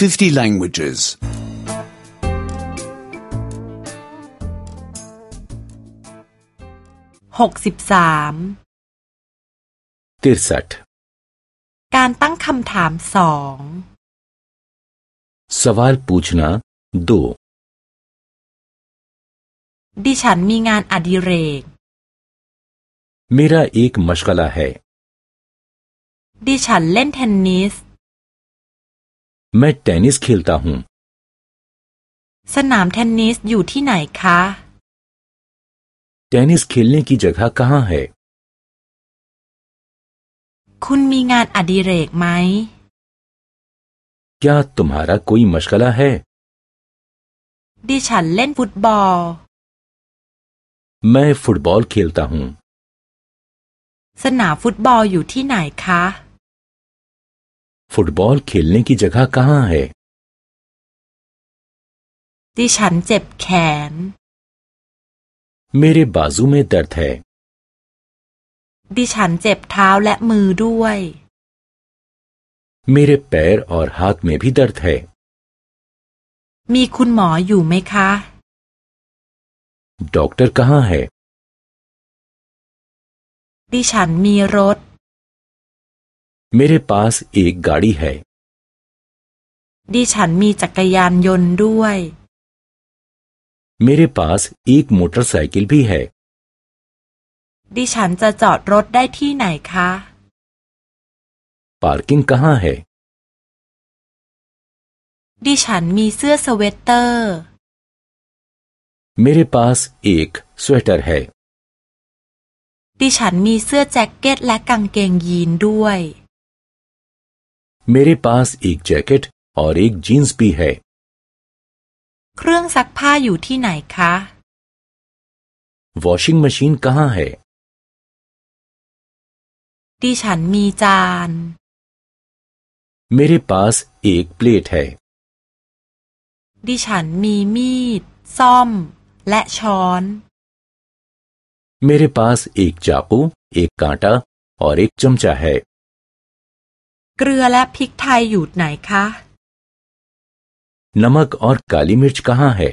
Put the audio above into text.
50 languages. หกสิบสาม तिरसठ การตั้งคำถามสอง सवाल पूछना दो ดิฉันมีงานอดิเรก मेरा एक मशगला है ดิฉันเล่นเทนนิส मैं टेनिस खेलता हूँ สนามเทนนิสอยู่ที่ไหนคะ टेनिस खेलने की जगह कहाँ है คุณมีงานอดิเรกไหม क्या तुम्हारा कोई मशगला है ดิฉันเล่นฟุตบอล मैं फुटबॉल खेलता हूँ สนามฟุตบอลอยู่ที่ไหนคะ फुटबॉल खेलने की जगह कहाँ है ดิฉันเจ็บแขน मेरे बाजू में दर्द है ดิฉันเจ็บเท้าและมือด้วย मेरे पैर और हाथ में भी दर्द है มีคุณหมออยู่ไหมคะ डॉक्टर कहाँ है ดิฉันมีรถ मेरे पास एक गाड़ी है ดิฉันมีจักรยานยนต์ด้วย मेरे पास एक मोटरसाइकिल भी है ดิฉันจะจอดรถได้ที่ไหนคะ पार्किंग कहाँ है ดิฉันมีเสื้อสเวตเตอร์ मेरे पास एक स्वेटर है ดิฉันมีเสื้อแจ็คเก็ตและกางเกงยีนด้วย मेरे पास एक जैकेट और एक जीन्स भी है เครื่องซักผ้าอยู่ที่ไหนคะ वॉशिंग मशीन कहाँ है ดิฉันมีจาน मेरे पास एक प्लेट है ดิฉันมีมีด ซ่อม และช้อน मेरे पास एक चाकू एक कांटा और एक चमचा है เกลือและพริกไทยอยู่ไหนคะ नमक और काली मिर्च कहाँ है